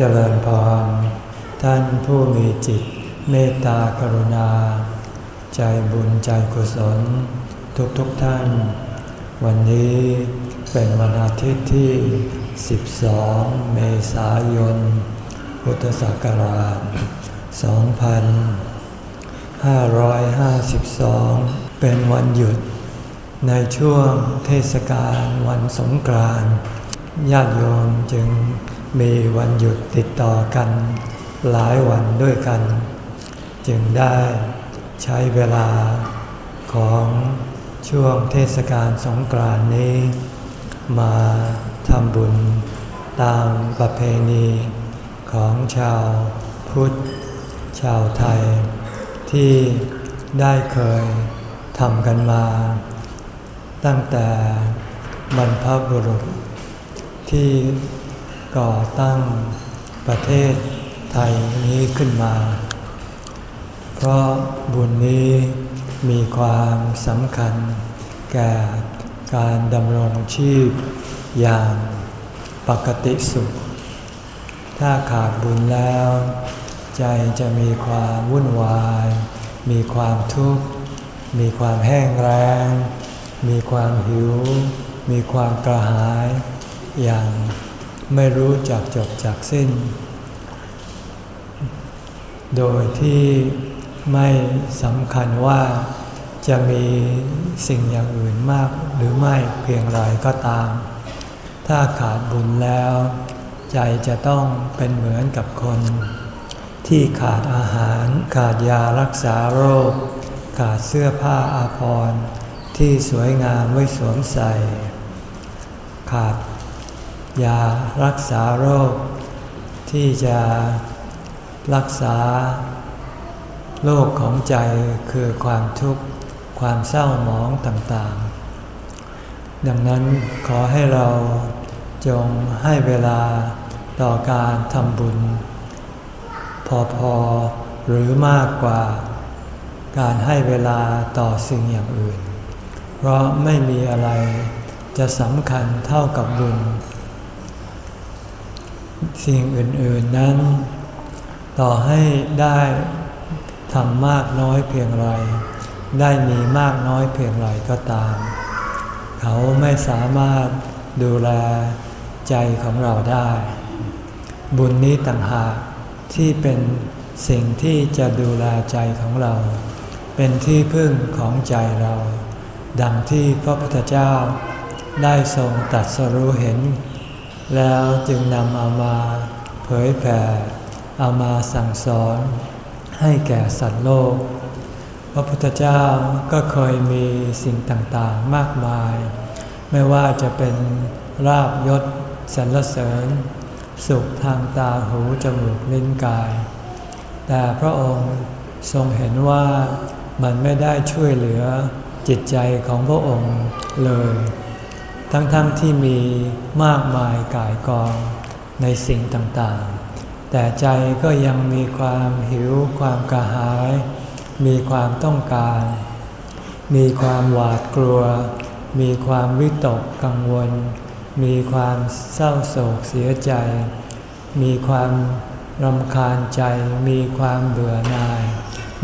เจริญพร ท่านผู้มีจิตเมตตากรุณา ใจบุญใจกุศล ทุกทุกท่าน วันนี้เป็นวันอาทิตย์ที่ 12 เมษายน พุทธศักราช 2552 เป็นวันหยุด ในช่วงเทศกาลวันสงกรานต์ญาติโยมจึง มีวันหยุดติดต่อกัน หลายวันด้วยกัน จึงได้ใช้เวลาของช่วงเทศกาลสงกรานต์นี้ มาทำบุญตามประเพณีของชาวพุทธ ชาวไทย ที่ได้เคยทำกันมา ตั้งแต่บรรพบุรุษที่ ก่อตั้งประเทศไทยนี้ขึ้นมา เพราะบุญนี้มีความสำคัญแก่การดำรงชีพอย่างปกติสุข ถ้าขาดบุญแล้ว ใจจะมีความวุ่นวาย มีความทุกข์ มีความแห้งแรง มีความหิว มีความกระหายอย่าง ไม่รู้จักจบจากสิ้น โดยที่ไม่สำคัญว่าจะมีสิ่งอย่างอื่นมากหรือไม่เพียงไรก็ตาม ถ้าขาดบุญแล้ว ใจจะต้องเป็นเหมือนกับคน ที่ขาดอาหารขาดยารักษาโรค ขาดเสื้อผ้าอาภรณ์ที่สวยงามไว้สวมใส่ ขาด ยารักษาโรค ที่จะรักษาโรคของใจคือความทุกข์ ความเศร้าหมองต่างๆ ดังนั้นขอให้เราจงให้เวลาต่อการทำบุญ พอๆหรือมากกว่า การให้เวลาต่อสิ่งอย่างอื่น เพราะไม่มีอะไรจะสำคัญเท่ากับบุญ สิ่งอื่นๆนั้น ต่อให้ได้ทำมากน้อยเพียงไร ได้มีมากน้อยเพียงไรก็ตาม เขาไม่สามารถดูแลใจของเราได้ บุญนี้ต่างหากที่เป็นสิ่งที่จะดูแลใจของเรา เป็นที่พึ่งของใจเรา ดังที่พระพุทธเจ้าได้ทรงตัดสรู้เห็น แล้วจึงนำเอามาเผยแผ่ เอามาสั่งสอนให้แก่สัตว์โลก พระพุทธเจ้าก็เคยมีสิ่งต่างๆมากมาย ไม่ว่าจะเป็นราบยศสรรเสริญ สุขทางตาหูจมูกลิ้นกาย แต่พระองค์ทรงเห็นว่ามันไม่ได้ช่วยเหลือจิตใจของพระองค์เลย ทั้งๆทที่มีมากมายกายกองในสิ่งต่างๆ แต่ใจก็ยังมีความหิว ความกระหาย มีความต้องการ มีความหวาดกลัว มีความวิตกกังวล มีความเศร้าโศกเสียใจ มีความรำคาญใจ มีความเบื่อหน่าย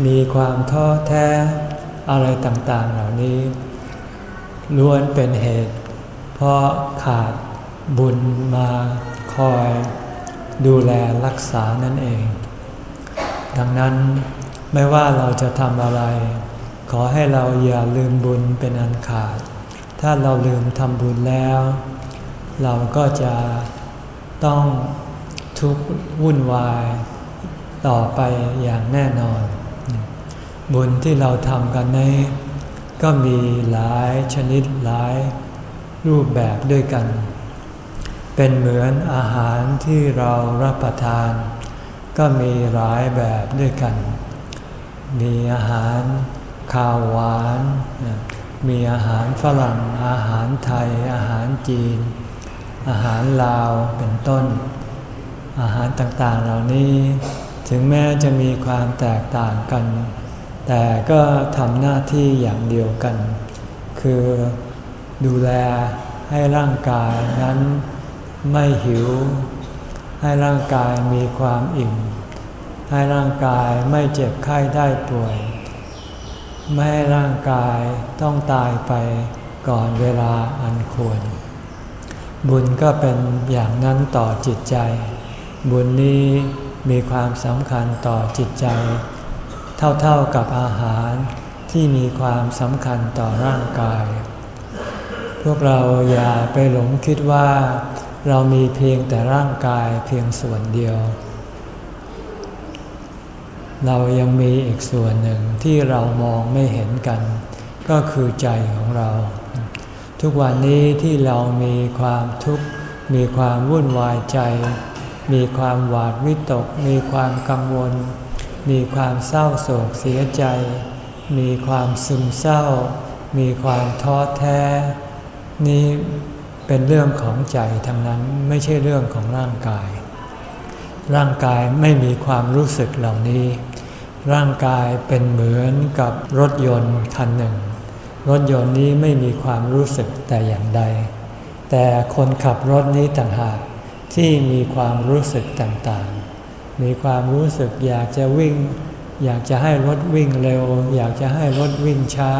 มีความท้อแท้อะไรต่างๆเหล่านี้ล้วนเป็นเหตุ เพราะขาดบุญมาคอยดูแลรักษานั่นเอง ดังนั้นไม่ว่าเราจะทำอะไร ขอให้เราอย่าลืมบุญเป็นอันขาด ถ้าเราลืมทำบุญแล้ว เราก็จะต้องทุกข์วุ่นวาย ต่อไปอย่างแน่นอน บุญที่เราทำกันนี้ก็มีหลายชนิดหลาย รูปแบบด้วยกัน เป็นเหมือนอาหารที่เรารับประทาน ก็มีหลายแบบด้วยกัน มีอาหารข้าวหวาน มีอาหารฝรั่ง อาหารไทย อาหารจีน อาหารลาวเป็นต้น อาหารต่างๆเหล่านี้ถึงแม้จะมีความแตกต่างกัน แต่ก็ทำหน้าที่อย่างเดียวกัน คือ ดูแลให้ร่างกายนั้นไม่หิว ให้ร่างกายมีความอิ่ม ให้ร่างกายไม่เจ็บไข้ได้ป่วย ไม่ให้ร่างกายต้องตายไปก่อนเวลาอันควร บุญก็เป็นอย่างนั้นต่อจิตใจ บุญนี้มีความสำคัญต่อจิตใจ เท่าๆกับอาหารที่มีความสำคัญต่อร่างกาย พวกเราอย่าไปหลงคิดว่า เรามีเพียงแต่ร่างกายเพียงส่วนเดียว เรายังมีอีกส่วนหนึ่งที่เรามองไม่เห็นกัน ก็คือใจของเรา ทุกวันนี้ที่เรามีความทุกข์มีความวุ่นวายใจ มีความหวาดวิตก มีความกังวล มีความเศร้าโศกเสียใจ มีความซึมเศร้า มีความท้อแท้ นี่เป็นเรื่องของใจทั้งนั้นไม่ใช่เรื่องของร่างกาย ร่างกายไม่มีความรู้สึกเหล่านี้ ร่างกายเป็นเหมือนกับรถยนต์คันหนึ่ง รถยนต์นี้ไม่มีความรู้สึกแต่อย่างใด แต่คนขับรถนี้ต่างหากที่มีความรู้สึกต่างๆ มีความรู้สึกอยากจะวิ่ง อยากจะให้รถวิ่งเร็ว อยากจะให้รถวิ่งช้า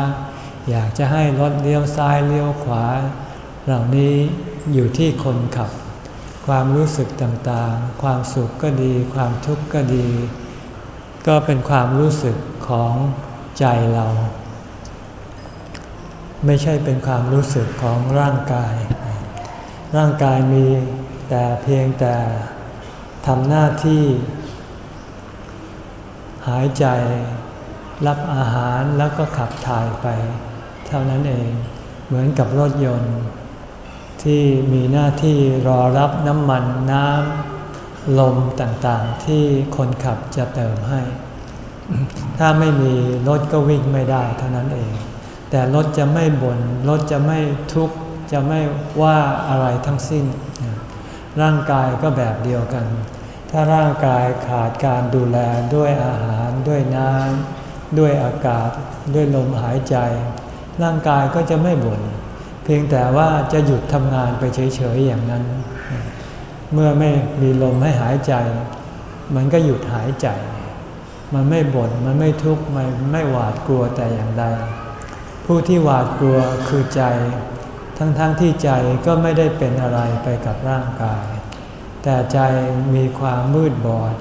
อยากจะให้รถเลี้ยวซ้ายเลี้ยวขวา เหล่านี้อยู่ที่คนขับ ความรู้สึกต่างๆ ความสุขก็ดี ความทุกข์ก็ดี ก็เป็นความรู้สึกของใจเรา ไม่ใช่เป็นความรู้สึกของร่างกาย ร่างกายมีแต่เพียงแต่ทำหน้าที่ หายใจรับอาหารแล้วก็ขับถ่ายไป เท่านั้นเองเหมือนกับรถยนต์ ที่มีหน้าที่รอรับน้ำมันน้ำลมต่างๆ ที่คนขับจะเติมให้ ถ้าไม่มีรถก็วิ่งไม่ได้เท่านั้นเอง แต่รถจะไม่บน่นรถจะไม่ทุกข์จะไม่ว่าอะไรทั้งสิ้น ร่างกายก็แบบเดียวกัน ถ้าร่างกายขาดการดูแลด้วยอาหารด้วยน้ำด้วยอากาศด้วยลมหายใจ ร่างกายก็จะไม่บน่นเพียงแต่ว่าจะหยุดทำงานไปเฉยๆอย่างนั้น เมื่อไม่มีลมให้หายใจ มันก็หยุดหายใจ มันไม่บน่นมันไม่ทุกข์มันไม่หวาดกลัวแต่อย่างใดผู้ที่หวาดกลัวคือใจ ทั้งๆทที่ใจก็ไม่ได้เป็นอะไรไปกับร่างกาย แต่ใจมีความมืดบอด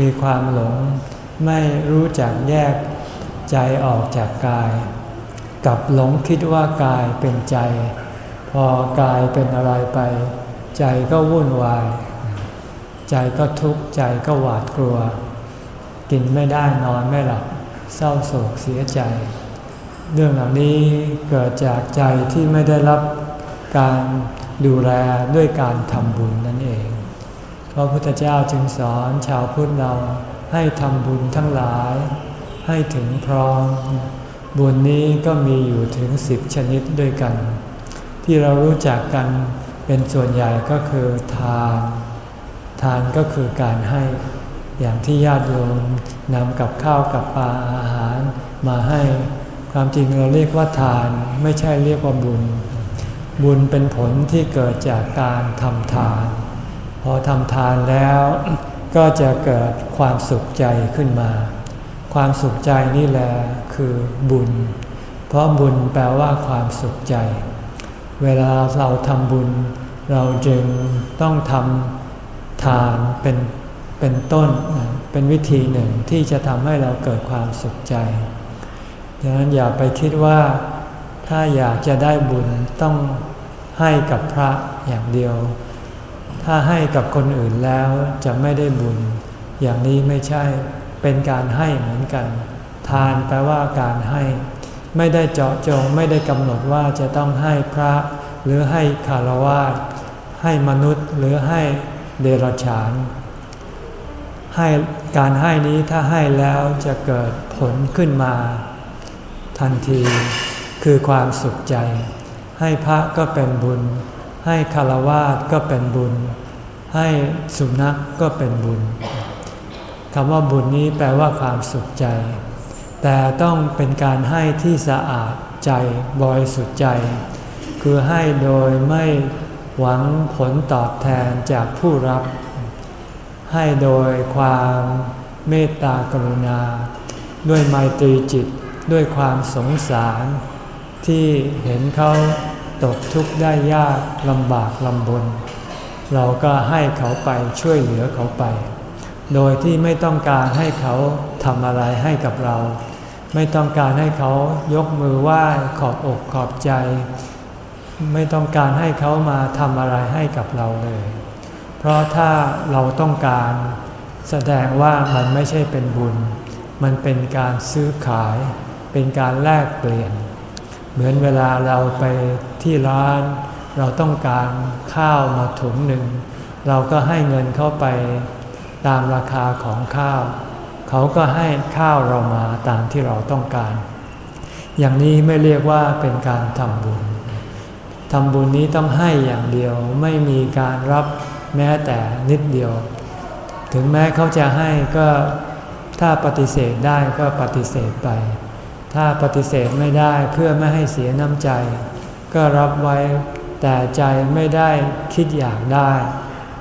มีความหลง ไม่รู้จักแยกใจออกจากกาย กับหลงคิดว่ากายเป็นใจ พอกายเป็นอะไรไป ใจก็วุ่นวาย ใจก็ทุกข์ใจก็หวาดกลัว กินไม่ได้นอนไม่หลับเศร้าโศกเสียใจ เรื่องเหล่านี้เกิดจากใจที่ไม่ได้รับการดูแลด้วยการทำบุญนั่นเองพระพุทธเจ้าจึงสอนชาวพุทธเราให้ทำบุญทั้งหลาย ให้ถึงพร้อม บุญนี้ก็มีอยู่ถึงสิบชนิดด้วยกัน ที่เรารู้จักกันเป็นส่วนใหญ่ก็คือทาน ทานก็คือการให้อย่างที่ญาติโยมนำกับข้าวกับปลาอาหารมาให้ ความจริงเราเรียกว่าทานไม่ใช่เรียกว่าบุญ บุญเป็นผลที่เกิดจากการทำทาน พอทำทานแล้วก็จะเกิดความสุขใจขึ้นมา ความสุขใจนี่แหละคือบุญ เพราะบุญแปลว่าความสุขใจ เวลาเราทำบุญ เราจึงต้องทำทานเป็นเป็นต้นเป็นวิธีหนึ่งที่จะทำให้เราเกิดความสุขใจดังนั้นอย่าไปคิดว่าถ้าอยากจะได้บุญต้องให้กับพระอย่างเดียว ถ้าให้กับคนอื่นแล้วจะไม่ได้บุญ อย่างนี้ไม่ใช่ เป็นการให้เหมือนกัน ทานแปลว่าการให้ ไม่ได้เจาะจงไม่ได้กำหนดว่าจะต้องให้พระหรือให้คารวะให้มนุษย์หรือให้เดรัจฉาน ให้การให้นี้ถ้าให้แล้วจะเกิดผลขึ้นมา ทันทีคือความสุขใจ ให้พระก็เป็นบุญ ให้คารวะก็เป็นบุญ ให้สุนัขกก็เป็นบุญ คำว่าบุญนี้แปลว่าความสุขใจ แต่ต้องเป็นการให้ที่สะอาดใจบริสุทธิ์ใจ คือให้โดยไม่หวังผลตอบแทนจากผู้รับ ให้โดยความเมตตากรุณา ด้วยไมตรีจิตด้วยความสงสาร ที่เห็นเขาตกทุกข์ได้ยากลำบากลำบน เราก็ให้เขาไปช่วยเหลือเขาไป โดยที่ไม่ต้องการให้เขาทำอะไรให้กับเรา ไม่ต้องการให้เขายกมือไหว้ขอบอกขอบใจ ไม่ต้องการให้เขามาทำอะไรให้กับเราเลย เพราะถ้าเราต้องการแสดงว่ามันไม่ใช่เป็นบุญ มันเป็นการซื้อขาย เป็นการแลกเปลี่ยน เหมือนเวลาเราไปที่ร้าน เราต้องการข้าวมาถุงหนึ่ง เราก็ให้เงินเข้าไป ตามราคาของข้าว เขาก็ให้ข้าวเรามาตามที่เราต้องการ อย่างนี้ไม่เรียกว่าเป็นการทำบุญทำบุญนี้ต้องให้อย่างเดียวไม่มีการรับแม้แต่นิดเดียว ถึงแม้เขาจะให้ก็ถ้าปฏิเสธได้ก็ปฏิเสธไป ถ้าปฏิเสธไม่ได้เพื่อไม่ให้เสียน้ำใจ ก็รับไว้แต่ใจไม่ได้คิดอยากได้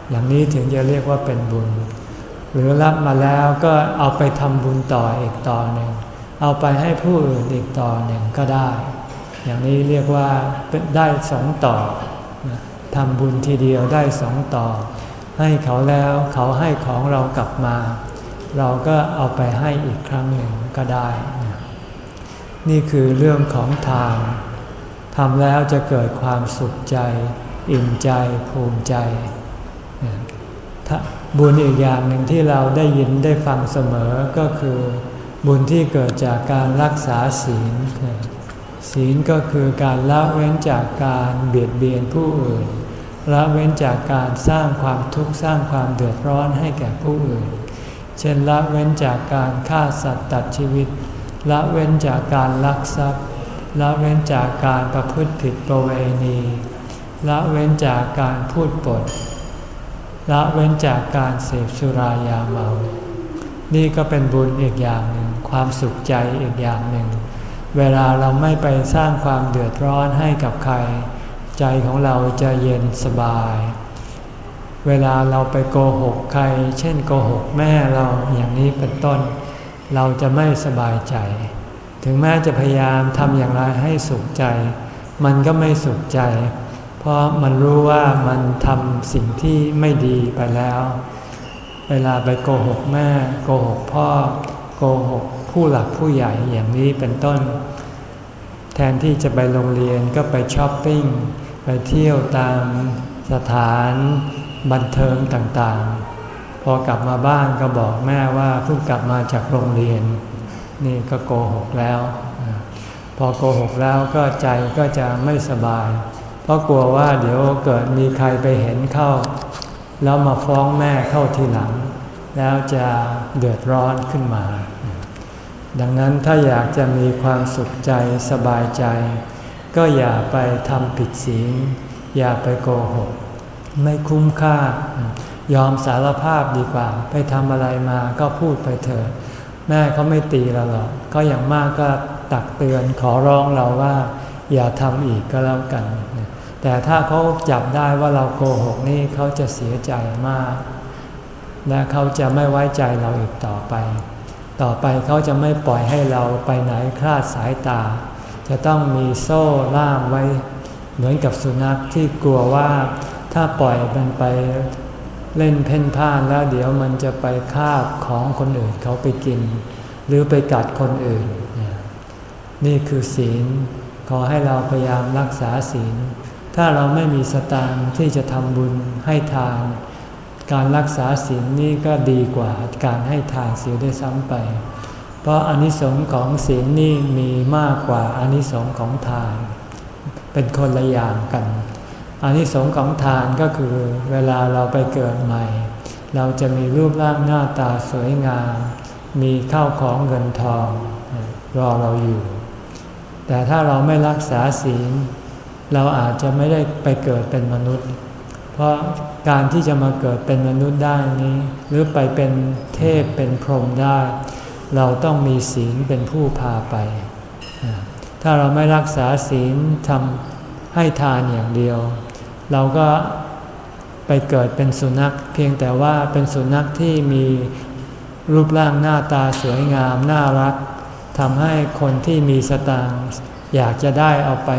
อย่างนี้ถึงจะเรียกว่าเป็นบุญ หรือรับมาแล้วก็เอาไปทำบุญต่ออีกต่อหนึ่ง เอาไปให้ผู้อื่นอีกต่อหนึ่งก็ได้ อย่างนี้เรียกว่าได้สองต่อทำบุญทีเดียวได้สองต่อ ให้เขาแล้วเขาให้ของเรากลับมา เราก็เอาไปให้อีกครั้งหนึ่งก็ได้ นี่คือเรื่องของทานทำแล้วจะเกิดความสุขใจ อิ่มใจภูมิใจ บุญอีกอย่างหนึ่งที่เราได้ยินได้ฟังเสมอก็คือ บุญที่เกิดจากการรักษาศีล ศีลก็คือการละเว้นจากการเบียดเบียนผู้อื่นละเว้นจากการสร้างความทุกข์สร้างความเดือดร้อนให้แก่ผู้อื่น เช่นละเว้นจากการฆ่าสัตว์ตัดชีวิต ละเว้นจากการลักทรัพย์ ละเว้นจากการประพฤติผิดประเวณี ละเว้นจากการพูดปด ละเว้นจากการเสพสุรายาเมา นี่ก็เป็นบุญอีกอย่างหนึ่ง ความสุขใจอีกอย่างหนึ่ง เวลาเราไม่ไปสร้างความเดือดร้อนให้กับใคร ใจของเราจะเย็นสบาย เวลาเราไปโกหกใคร เช่นโกหกแม่เราอย่างนี้เป็นต้น เราจะไม่สบายใจ ถึงแม้จะพยายามทำอย่างไรให้สุขใจ มันก็ไม่สุขใจเพราะมันรู้ว่ามันทำสิ่งที่ไม่ดีไปแล้ว เวลาไปโกหกแม่ โกหกพ่อ โกหกผู้หลักผู้ใหญ่อย่างนี้เป็นต้น แทนที่จะไปโรงเรียนก็ไปช้อปปิ้ง ไปเที่ยวตามสถานบันเทิงต่างๆ พอกลับมาบ้านก็บอกแม่ว่าเพิ่งกลับมาจากโรงเรียน นี่ก็โกหกแล้ว พอโกหกแล้วก็ใจก็จะไม่สบาย เพราะกลัวว่าเดี๋ยวเกิดมีใครไปเห็นเข้า แล้วมาฟ้องแม่เข้าทีหลัง แล้วจะเดือดร้อนขึ้นมา ดังนั้นถ้าอยากจะมีความสุขใจสบายใจ ก็อย่าไปทำผิดศีลอย่าไปโกหก ไม่คุ้มค่ายอมสารภาพดีกว่า ไปทำอะไรมาก็พูดไปเถอะแม่เขาไม่ตีเราหรอกก็อย่างมากก็ตักเตือนขอร้องเราว่า อย่าทำอีกก็แล้วกัน แต่ถ้าเขาจับได้ว่าเราโกหกนี่เขาจะเสียใจมาก และเขาจะไม่ไว้ใจเราอีกต่อไป ต่อไปเขาจะไม่ปล่อยให้เราไปไหนคลาดสายตา จะต้องมีโซ่ล่ามไว้ เหมือนกับสุนัขที่กลัวว่าถ้าปล่อยมันไปเล่นเพ่นพ่านแล้วเดี๋ยวมันจะไปคาบของคนอื่นเขาไปกิน หรือไปกัดคนอื่น นี่คือศีล อให้เราพยายามรักษาศีล ถ้าเราไม่มีสตางค์ที่จะทำบุญให้ทาน การรักษาศีลนี่ก็ดีกว่าการให้ทานเสียด้วยซ้ำไป เพราะอานิสงส์ของศีลนี่มีมากกว่าอานิสงส์ของทาน เป็นคนละอย่างกันอานิสงส์ของทานก็คือเวลาเราไปเกิดใหม่ เราจะมีรูปร่างหน้าตาสวยงาม มีข้าวของเงินทองรอเราอยู่ แต่ถ้าเราไม่รักษาศีล เราอาจจะไม่ได้ไปเกิดเป็นมนุษย์ เพราะการที่จะมาเกิดเป็นมนุษย์ได้นี้ หรือไปเป็นเทพเป็นพรหมได้ เราต้องมีศีลเป็นผู้พาไป ถ้าเราไม่รักษาศีลทำให้ทานอย่างเดียว เราก็ไปเกิดเป็นสุนัข เพียงแต่ว่าเป็นสุนัขที่มีรูปร่างหน้าตาสวยงามน่ารัก ทำให้คนที่มีสตางค์อยากจะได้เอาไป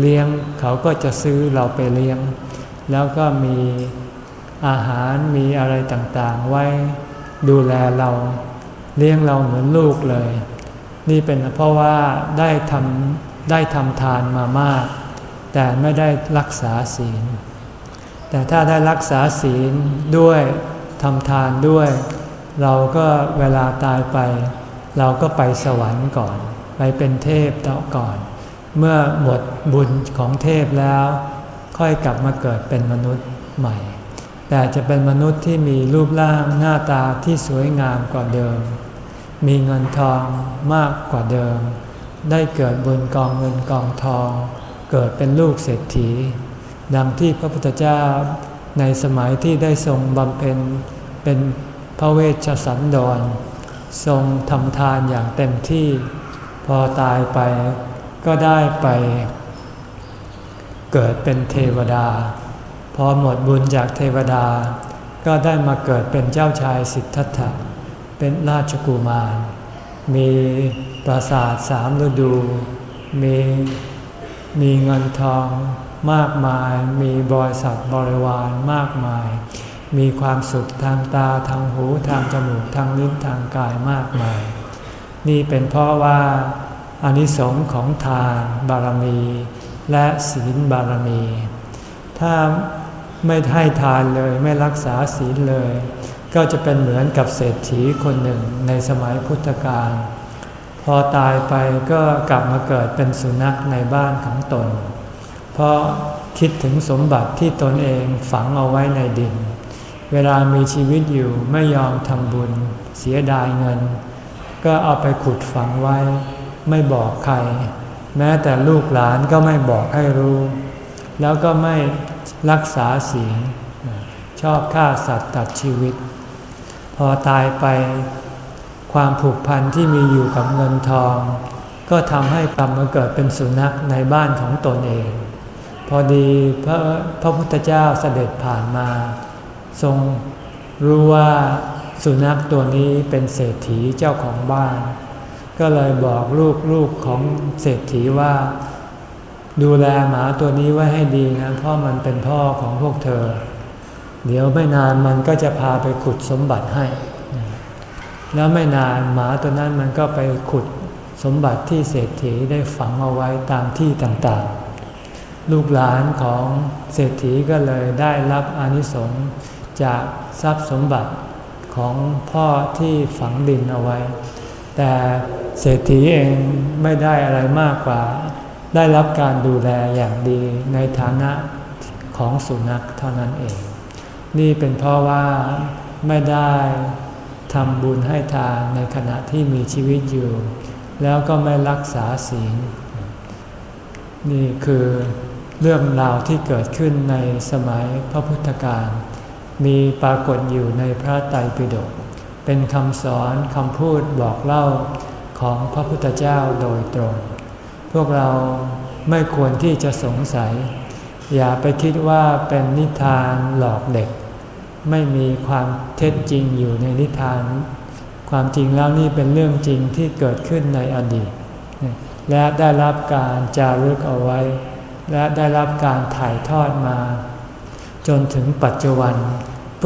เลี้ยง เขาก็จะซื้อเราไปเลี้ยง แล้วก็มีอาหารมีอะไรต่างๆ ไว้ดูแลเราเลี้ยงเราเหมือนลูกเลย นี่เป็นเพราะว่าได้ทำได้ทำทานมามาก แต่ไม่ได้รักษาศีล แต่ถ้าได้รักษาศีลด้วยทำทานด้วย เราก็เวลาตายไป เราก็ไปสวรรค์ก่อน ไปเป็นเทพต่อก่อน เมื่อหมดบุญของเทพแล้ว ค่อยกลับมาเกิดเป็นมนุษย์ใหม่ แต่จะเป็นมนุษย์ที่มีรูปร่างหน้าตาที่สวยงามกว่าเดิม มีเงินทองมากกว่าเดิม ได้เกิดบนกองเงินกองทอง เกิดเป็นลูกเศรษฐี ดังที่พระพุทธเจ้าในสมัยที่ได้ทรงบำเพ็ญเป็นพระเวชสันดร ทรงทำทานอย่างเต็มที่ พอตายไปก็ได้ไป เกิดเป็นเทวดา พอหมดบุญจากเทวดา ก็ได้มาเกิดเป็นเจ้าชายสิทธัตถะ เป็นราชกุมาร มีปราสาทสามฤดู มีมีเงินทองมากมาย มีบริษัทบริวารมากมาย มีความสุขทางตาทางหูทางจมูกทางลิ้นทางกายมากมาย นี่เป็นเพราะว่าอานิสงส์ของทานบารมี และศีลบารมี ถ้าไม่ให้ทานเลยไม่รักษาศีลเลย ก็จะเป็นเหมือนกับเศรษฐีคนหนึ่งในสมัยพุทธกาลพอตายไปก็กลับมาเกิดเป็นสุนัขในบ้านของตน เพราะคิดถึงสมบัติที่ตนเองฝังเอาไว้ในดิน เวลามีชีวิตอยู่ไม่ยอมทำบุญ เสียดายเงิน ก็เอาไปขุดฝังไว้ ไม่บอกใคร แม้แต่ลูกหลานก็ไม่บอกให้รู้ แล้วก็ไม่รักษาศีลชอบฆ่าสัตว์ตัดชีวิต พอตายไปความผูกพันที่มีอยู่กับเงินทอง ก็ทำให้กลับมาเกิดเป็นสุนัขในบ้านของตนเอง พอดีพระพระพุทธเจ้าเสด็จผ่านมา ทรงรู้ว่าสุนัขตัวนี้เป็นเศรษฐีเจ้าของบ้าน ก็เลยบอกลูกลูกของเศรษฐีว่า ดูแลหมาตัวนี้ไว้ให้ดีนะเพราะมันเป็นพ่อของพวกเธอ เดี๋ยวไม่นานมันก็จะพาไปขุดสมบัติให้ แล้วไม่นานหมาตัวนั้นมันก็ไปขุดสมบัติที่เศรษฐีได้ฝังเอาไว้ตามที่ต่างๆ ลูกหลานของเศรษฐีก็เลยได้รับอนิสงส์ จากทรัพย์สมบัติของพ่อที่ฝังดินเอาไว้ แต่เศรษฐีเองไม่ได้อะไรมากกว่า ได้รับการดูแลอย่างดีในฐานะของสุนัขเท่านั้นเอง นี่เป็นเพราะว่าไม่ได้ทำบุญให้ทานในขณะที่มีชีวิตอยู่ แล้วก็ไม่รักษาศีลนี่คือเรื่องราวที่เกิดขึ้นในสมัยพระพุทธการ มีปรากฏอยู่ในพระไตรปิฎกเป็นคำสอนคำพูดบอกเล่าของพระพุทธเจ้าโดยตรง พวกเราไม่ควรที่จะสงสัย อย่าไปคิดว่าเป็นนิทานหลอกเด็ก ไม่มีความเท็จจริงอยู่ในนิทาน ความจริงแล้วนี่เป็นเรื่องจริงที่เกิดขึ้นในอดีต และได้รับการจารึกเอาไว้ และได้รับการถ่ายทอดมา จนถึงปัจจุบัน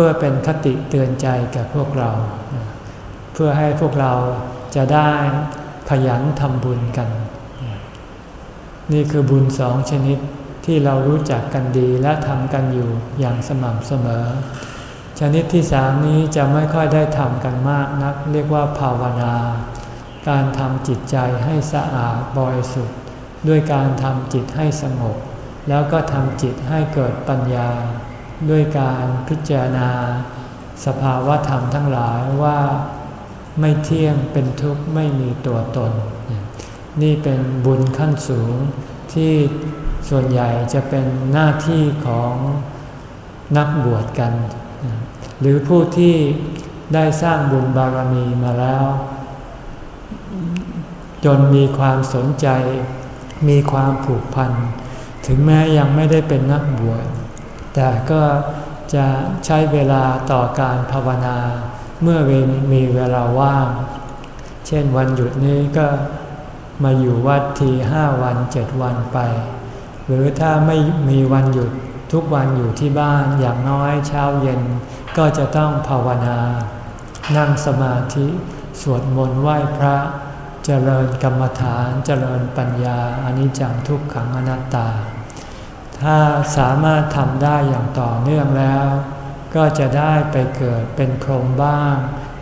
พื่อเป็นคติเตือนใจแก่พวกเรา เพื่อให้พวกเราจะได้ขยันทำบุญกัน นี่คือบุญสองชนิดที่เรารู้จักกันดีและทำกันอยู่อย่างสม่ำเสมอ ชนิดที่สามนี้จะไม่ค่อยได้ทำกันมากนัก เรียกว่าภาวนา การทำจิตใจให้สะอาดบริสุทธิ์ ด้วยการทำจิตให้สงบ แล้วก็ทำจิตให้เกิดปัญญา ด้วยการพิจารณา สภาวะธรรมทั้งหลายว่าไม่เที่ยงเป็นทุกข์ไม่มีตัวตน นี่เป็นบุญขั้นสูงที่ส่วนใหญ่จะเป็นหน้าที่ของนักบวชกัน หรือผู้ที่ได้สร้างบุญบารมีมาแล้ว จนมีความสนใจ มีความผูกพัน ถึงแม้ยังไม่ได้เป็นนักบวช แต่ก็จะใช้เวลาต่อการภาวนา เมื่อมีเวลาว่าง เช่นวันหยุดนี้ก็มาอยู่วัดทีห้าวันเจ็ดวันไป หรือถ้าไม่มีวันหยุดทุกวันอยู่ที่บ้านอย่างน้อยเช้าเย็นก็จะต้องภาวนา นั่งสมาธิ สวดมนต์ไหว้พระเจริญกรรมฐานเจริญปัญญาอนิจจังทุกขังอนัตตา ถ้าสามารถทำได้อย่างต่อเนื่องแล้ว ก็จะได้ไปเกิดเป็นพรหมบ้าง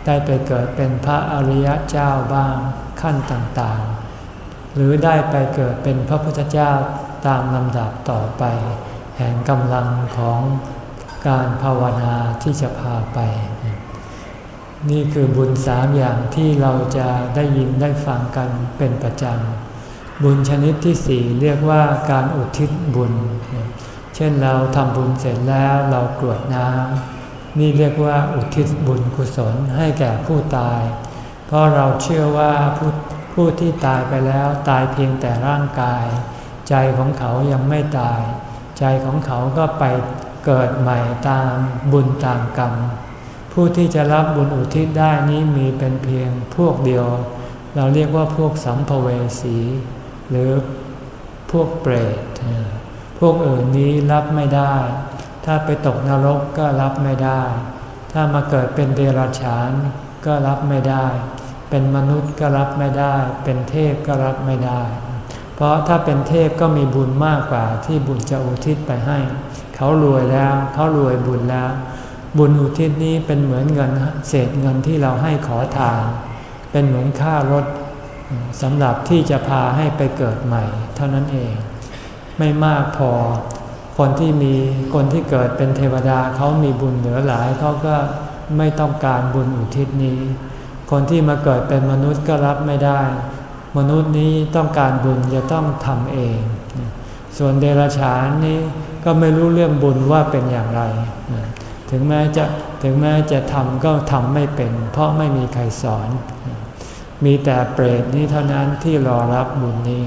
ได้ไปเกิดเป็นพระอริยเจ้าบ้างขั้นต่างๆ หรือได้ไปเกิดเป็นพระพุทธเจ้าตามลำดับต่อไป แห่งกำลังของการภาวนาที่จะพาไป นี่คือบุญสามอย่างที่เราจะได้ยินได้ฟังกันเป็นประจำ บุญชนิดที่สี่เรียกว่าการอุทิศบุญ เช่นเราทำบุญเสร็จแล้วเรากรวดน้ำนี่เรียกว่าอุทิศบุญกุศลให้แก่ผู้ตาย เพราะเราเชื่อว่าผู้ผู้ที่ตายไปแล้วตายเพียงแต่ร่างกาย ใจของเขายังไม่ตาย ใจของเขาก็ไปเกิดใหม่ตามบุญตามกรรม ผู้ที่จะรับบุญอุทิศได้นี้มีเป็นเพียงพวกเดียว เราเรียกว่าพวกสัมภเวสี หรือพวกเปรต พวกอื่นนี้รับไม่ได้ ถ้าไปตกนรกก็รับไม่ได้ ถ้ามาเกิดเป็นเดรัจฉานก็รับไม่ได้ เป็นมนุษย์ก็รับไม่ได้ เป็นเทพก็รับไม่ได้ เพราะถ้าเป็นเทพก็มีบุญมากกว่าที่บุญจะอุทิศไปให้ เขารวยแล้ว เขารวยบุญแล้ว บุญอุทิศนี้เป็นเหมือนเงินเศษเงินที่เราให้ขอทาน เป็นเหมือนค่ารถ สำหรับที่จะพาให้ไปเกิดใหม่ เท่านั้นเอง ไม่มากพอ คนที่มีคนที่เกิดเป็นเทวดาเขามีบุญเหลือหลายเขาก็ไม่ต้องการบุญอุทิศนี้ คนที่มาเกิดเป็นมนุษย์ก็รับไม่ได้ มนุษย์นี้ต้องการบุญจะต้องทำเอง ส่วนเดรัจฉานนี้ก็ไม่รู้เรื่องบุญว่าเป็นอย่างไร ถึงแม้จะถึงแม้จะทำก็ทำไม่เป็น เพราะไม่มีใครสอน มีแต่เปรตนี้เท่านั้นที่รอรับบุญนี้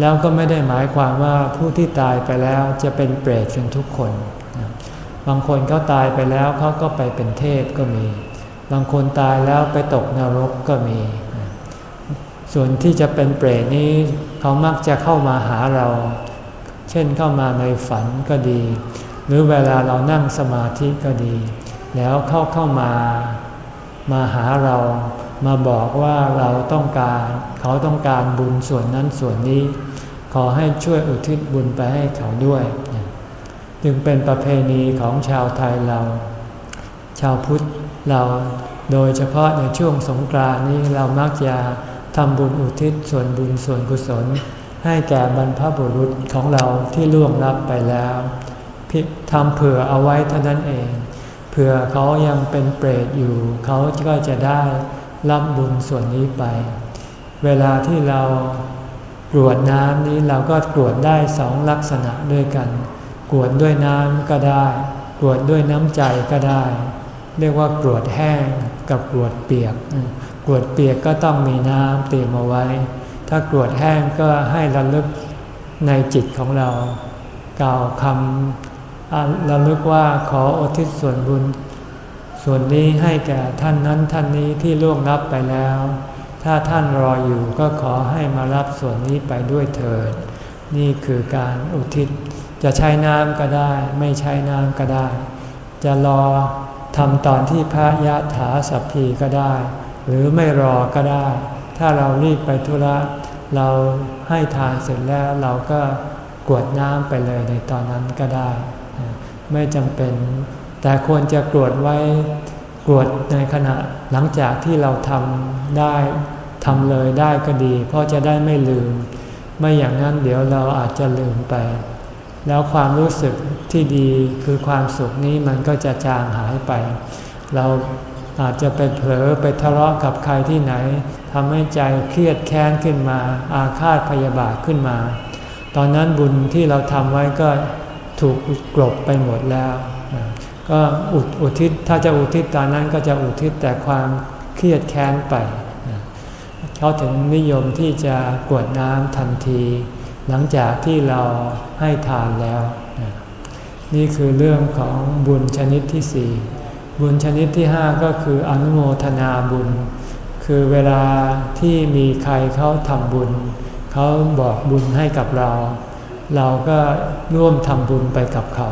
แล้วก็ไม่ได้หมายความว่าผู้ที่ตายไปแล้วจะเป็นเปรตกันทุกคน บางคนเขาตายไปแล้วเขาก็ไปเป็นเทพก็มี บางคนตายแล้วไปตกนรกก็มี ส่วนที่จะเป็นเปรตนี้เขามักจะเข้ามาหาเรา เช่นเข้ามาในฝันก็ดี หรือเวลาเรานั่งสมาธิก็ดี แล้วเข้าเข้ามา มาหาเรามาบอกว่าเราต้องการ เขาต้องการบุญส่วนนั้นส่วนนี้ ขอให้ช่วยอุทิศบุญไปให้เขาด้วย จึงเป็นประเพณีของชาวไทยเรา ชาวพุทธเราโดยเฉพาะในช่วงสงกรานนี้เรามักจะทำบุญอุทิศส่วนบุญส่วนกุศล ให้แก่บรรพบุรุษของเราที่ล่วงลับไปแล้วทำเผื่อเอาไว้เท่านั้นเอง ผื่อเขายังเป็นเปรตอยู่ เขาก็จะได้รับบุญส่วนนี้ไป เวลาที่เรากรวดน้ำนี้เราก็กรวดได้สองลักษณะด้วยกัน กรวดด้วยน้ำก็ได้ กรวดด้วยน้ำใจก็ได้ เรียกว่ากรวดแห้งกับกรวดเปียก กรวดเปียกก็ต้องมีน้ำเตรียมเอาไว้ ถ้ากรวดแห้งก็ให้ระลึกในจิตของเรา กล่าวคำ ระลึกว่าขออุทิศส่วนบุญ ส่วนนี้ให้แก่ท่านนั้นท่านนี้ที่ล่วงลับไปแล้ว ถ้าท่านรออยู่ก็ขอให้มารับส่วนนี้ไปด้วยเถิด นี่คือการอุทิศ จะใช้น้ำก็ได้ ไม่ใช้น้ำก็ได้ จะรอทำตอนที่พระยะถาสัพพีก็ได้ หรือไม่รอก็ได้ ถ้าเรารีบไปธุระเราให้ทานเสร็จแล้วเราก็กวดน้ำไปเลยในตอนนั้นก็ได้ ไม่จำเป็น แต่ควรจะกรวดไว้กรวดในขณะหลังจากที่เราทำได้ทำเลยได้ก็ดี เพราะจะได้ไม่ลืม ไม่อย่างนั้นเดี๋ยวเราอาจจะลืมไป แล้วความรู้สึกที่ดีคือความสุขนี้มันก็จะจางหายไป เราอาจจะไปเผลอไปทะเลาะกับใครที่ไหนทำให้ใจเครียดแค้นขึ้นมา อาฆาตพยาบาทขึ้นมา ตอนนั้นบุญที่เราทำไว้ก็ ถูกกลบไปหมดแล้ว ก็อุอุทิศถ้าจะอุทิศตอนนั้นก็จะอุทิศแต่ความเครียดแค้นไป เขาถึงนิยมที่จะกวดน้ำทันที หลังจากที่เราให้ทานแล้ว นี่คือเรื่องของบุญชนิดที่สี่บุญชนิดที่ห้าก็คืออนุโมทนาบุญ คือเวลาที่มีใครเขาทำบุญ เขาบอกบุญให้กับเรา เราก็ร่วมทำบุญไปกับเขา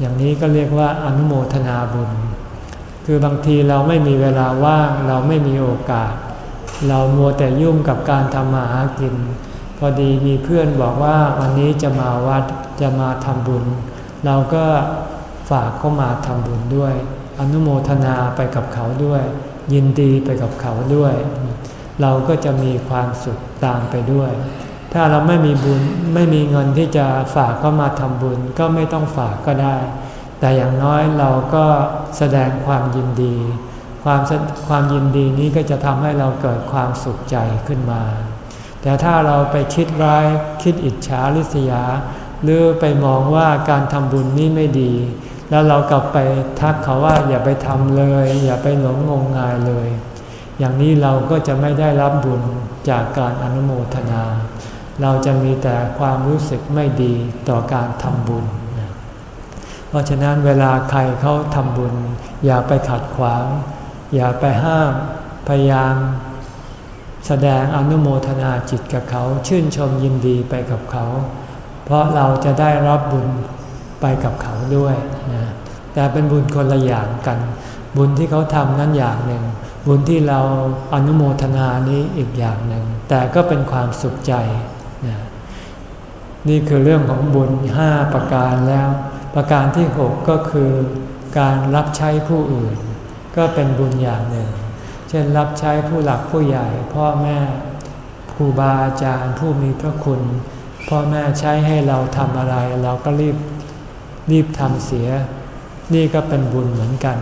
อย่างนี้ก็เรียกว่าอนุโมทนาบุญ คือบางทีเราไม่มีเวลาว่าง เราไม่มีโอกาส เรามัวแต่ยุ่งกับการทำมาหากิน พอดีมีเพื่อนบอกว่าวันนี้จะมาวัดจะมาทำบุญ เราก็ฝากเข้ามาทำบุญด้วย อนุโมทนาไปกับเขาด้วย ยินดีไปกับเขาด้วย เราก็จะมีความสุขตามไปด้วย ถ้าเราไม่มีบุญไม่มีเงินที่จะฝากเข้ามาทำบุญก็ไม่ต้องฝากก็ได้ แต่อย่างน้อยเราก็แสดงความยินดี ความความยินดีนี้ก็จะทำให้เราเกิดความสุขใจขึ้นมา แต่ถ้าเราไปคิดร้ายคิดอิจฉาริษยา หรือไปมองว่าการทำบุญนี้ไม่ดี แล้วเรากลับไปทักเขาว่าอย่าไปทำเลย อย่าไปหลงงมงายเลย อย่างนี้เราก็จะไม่ได้รับบุญจากการอนุโมทนา เราจะมีแต่ความรู้สึกไม่ดีต่อการทำบุญ เพราะฉะนั้นเวลาใครเขาทำบุญ อย่าไปขัดขวาง อย่าไปห้าม พยายามแสดงอนุโมทนาจิตกับเขา ชื่นชมยินดีไปกับเขา เพราะเราจะได้รับบุญไปกับเขาด้วยนะแต่เป็นบุญคนละอย่างกัน บุญที่เขาทำนั้นอย่างหนึ่ง บุญที่เราอนุโมทนานี้อีกอย่างหนึ่ง แต่ก็เป็นความสุขใจ นี่คือเรื่องของบุญห้าประการแล้ว ประการที่หกก็คือ การรับใช้ผู้อื่น ก็เป็นบุญอย่างหนึ่ง เช่นรับใช้ผู้หลักผู้ใหญ่ พ่อแม่ครูบาอาจารย์ผู้มีพระคุณ พ่อแม่ใช้ให้เราทำอะไร เราก็รีบรีบทำเสีย นี่ก็เป็นบุญเหมือนกัน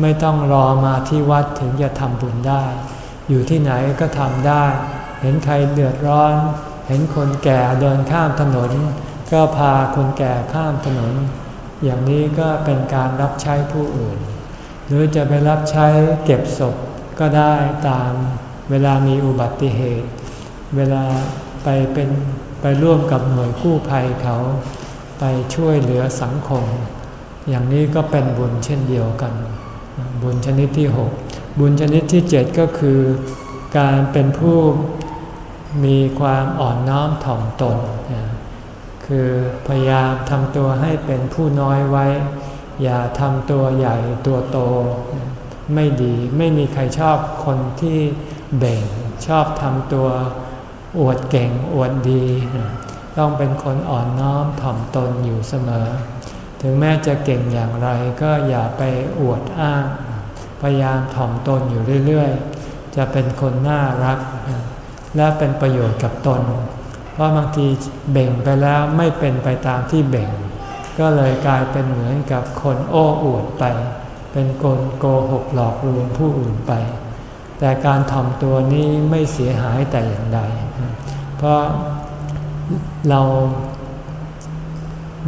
ไม่ต้องรอมาที่วัดถึงจะทำบุญได้ อยู่ที่ไหนก็ทำได้ เห็นใครเดือดร้อน เห็นคนแก่เดินข้ามถนน ก็พาคนแก่ข้ามถนน อย่างนี้ก็เป็นการรับใช้ผู้อื่น หรือจะไปรับใช้เก็บศพก็ได้ตามเวลามีอุบัติเหตุ เวลาไปเป็นไปร่วมกับหน่วยกู้ภัยเขา ไปช่วยเหลือสังคม อย่างนี้ก็เป็นบุญเช่นเดียวกัน บุญชนิดที่ 6 บุญชนิดที่ 7 ก็คือ การเป็นผู้ มีความอ่อนน้อมถ่อมตน คือพยายามทำตัวให้เป็นผู้น้อยไว้ อย่าทำตัวใหญ่ตัวโต ไม่ดีไม่มีใครชอบคนที่เบ่ง ชอบทำตัวอวดเก่งอวดดี ต้องเป็นคนอ่อนน้อมถ่อมตนอยู่เสมอ ถึงแม้จะเก่งอย่างไรก็อย่าไปอวดอ้าง พยายามถ่อมตนอยู่เรื่อย ๆ จะเป็นคนน่ารัก และเป็นประโยชน์กับตน เพราะบางทีเบ่งไปแล้วไม่เป็นไปตามที่เบ่ง ก็เลยกลายเป็นเหมือนกับคนโอ้อวดไป เป็นคนโกหกหลอกลวงผู้อื่นไป แต่การถ่อมตัวนี้ไม่เสียหายแต่อย่างใด เพราะเรา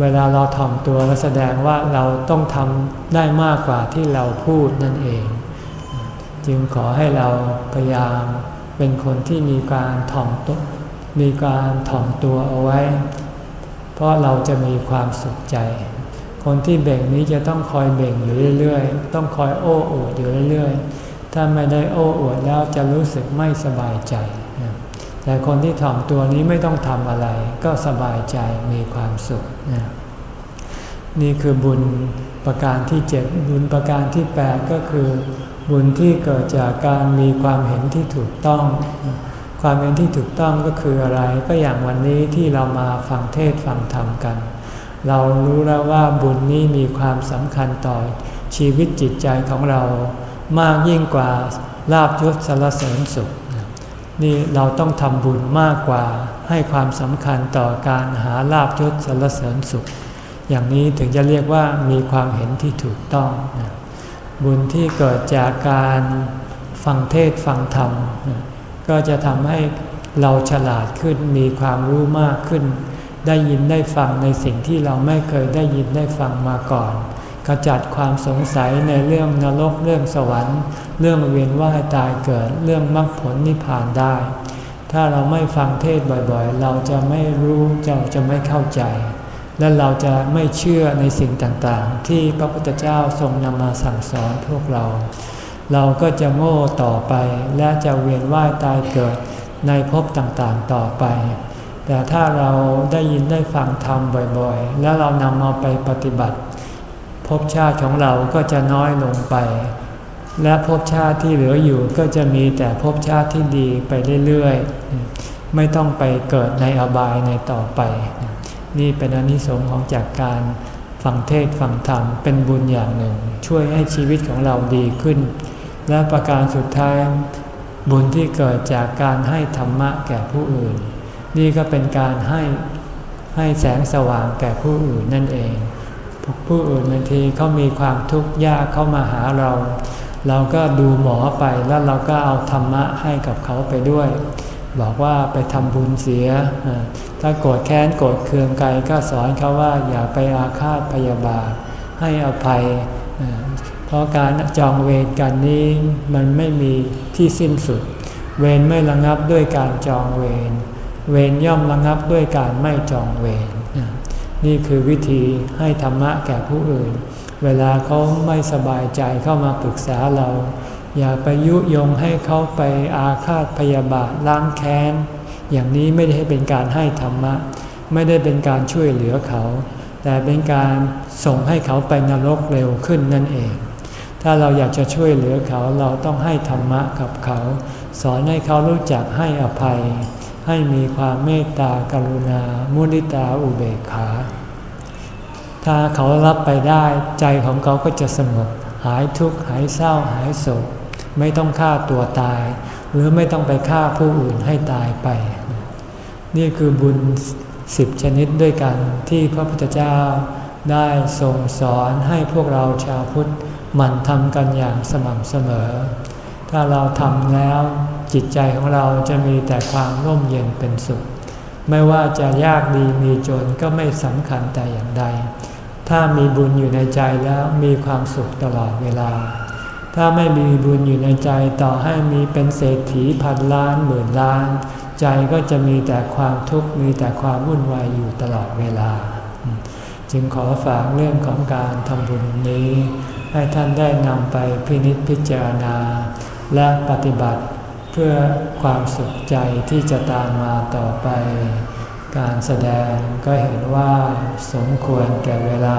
เวลาเราถ่อมตัวก็แสดงว่าเราต้องทำได้มากกว่าที่เราพูดนั่นเอง จึงขอให้เราพยายาม เป็นคนที่มีการถ่อมตัวมีการถ่อมตัวเอาไว้ เพราะเราจะมีความสุขใจ คนที่เบ่งนี้จะต้องคอยเบ่งอยู่เรื่อยๆ ต้องคอยโอ้อวดอยู่เรื่อยๆ ถ้าไม่ได้โอ้อวดแล้วจะรู้สึกไม่สบายใจ แต่คนที่ถ่อมตัวนี้ไม่ต้องทำอะไร ก็สบายใจมีความสุขนะนี่คือบุญ ประการที่เจ็ดบุญประการที่แปดก็คือ บุญที่เกิดจากการมีความเห็นที่ถูกต้อง ความเห็นที่ถูกต้องก็คืออะไรก็อย่างวันนี้ที่เรามาฟังเทศฟังธรรมกัน เรารู้แล้วว่าบุญนี้มีความสำคัญต่อชีวิตจิตใจของเรามากยิ่งกว่าลาบยศสารเสริญสุขนี่เราต้องทำบุญมากกว่าให้ความสำคัญต่อการหาลาบยศสรรเสริญสุข อย่างนี้ถึงจะเรียกว่ามีความเห็นที่ถูกต้อง บุญที่เกิดจากการฟังเทศฟังธรรม ก็จะทำให้เราฉลาดขึ้นมีความรู้มากขึ้น ได้ยินได้ฟังในสิ่งที่เราไม่เคยได้ยินได้ฟังมาก่อนขจัดความสงสัยในเรื่องนรกเรื่องสวรรค์ เรื่องเวียนว่ายตายเกิดเรื่องมรรคผลนิพพานได้ ถ้าเราไม่ฟังเทศบ่อยๆ เราจะไม่รู้จะจะไม่เข้าใจ และเราจะไม่เชื่อในสิ่งต่างๆ ที่พระพุทธเจ้าทรงนำมาสั่งสอนพวกเรา เราก็จะโง่ต่อไปและจะเวียนว่ายตายเกิดในภพต่างๆต่อไป แต่ถ้าเราได้ยินได้ฟังธรรมบ่อยๆ แล้วเรานำมาไปปฏิบัติภพชาติของเราก็จะน้อยลงไป และภพชาติที่เหลืออยู่ก็จะมีแต่ภพชาติที่ดีไปเรื่อยๆ ไม่ต้องไปเกิดในอบายในต่อไป นี่เป็นอนิสงส์ของจากการฟังเทศฟังธรรมเป็นบุญอย่างหนึ่ง ช่วยให้ชีวิตของเราดีขึ้น และประการสุดท้าย บุญที่เกิดจากการให้ธรรมะแก่ผู้อื่น นี่ก็เป็นการให้ให้แสงสว่างแก่ผู้อื่นนั่นเอง ผู้อื่นบางทีเขามีความทุกข์ยากเข้ามาหาเรา เราก็ดูหมอไปแล้วเราก็เอาธรรมะให้กับเขาไปด้วย บอกว่าไปทำบุญเสีย ถ้าโกรธแค้นโกรธเคืองไกก็สอนเขาว่าอย่าไปอาฆาตพยาบาทให้อภัย เพราะการจองเวรกันนี้มันไม่มีที่สิ้นสุด เวรไม่ระงับด้วยการจองเวร เวรย่อมระงับด้วยการไม่จองเวร นี่คือวิธีให้ธรรมะแก่ผู้อื่น เวลาเขาไม่สบายใจเข้ามาปรึกษาเรา อย่าไปยุยงให้เขาไปอาฆาตพยาบาทล้างแค้น อย่างนี้ไม่ได้เป็นการให้ธรรมะ ไม่ได้เป็นการช่วยเหลือเขา แต่เป็นการส่งให้เขาไปนรกเร็วขึ้นนั่นเอง ถ้าเราอยากจะช่วยเหลือเขาเราต้องให้ธรรมะกับเขา สอนให้เขารู้จักให้อภัย ให้มีความเมตตากรุณา มุนิตาอุเบกขา ถ้าเขารับไปได้ใจของเขาก็จะสงบหายทุกข์หายเศร้าหายโศก ไม่ต้องฆ่าตัวตาย หรือไม่ต้องไปฆ่าผู้อื่นให้ตายไป นี่คือบุญสิบชนิดด้วยกันที่พระพุทธเจ้าได้ทรงสอนให้พวกเราชาวพุทธมันทำกันอย่างสม่ำเสมอ ถ้าเราทำแล้วจิตใจของเราจะมีแต่ความร่มเย็นเป็นสุข ไม่ว่าจะยากดีมีจนก็ไม่สำคัญแต่อย่างใด ถ้ามีบุญอยู่ในใจแล้วมีความสุขตลอดเวลา ถ้าไม่มีบุญอยู่ในใจต่อให้มีเป็นเศรษฐีพันล้านหมื่นล้าน ใจก็จะมีแต่ความทุกข์มีแต่ความวุ่นวายอยู่ตลอดเวลา จึงขอฝากเรื่องของการทำบุญนี้ ให้ท่านได้นำไปพินิจพิจารณา และปฏิบัติเพื่อความสุขใจที่จะตามมาต่อไป การแสดงก็เห็นว่าสมควรแก่เวลา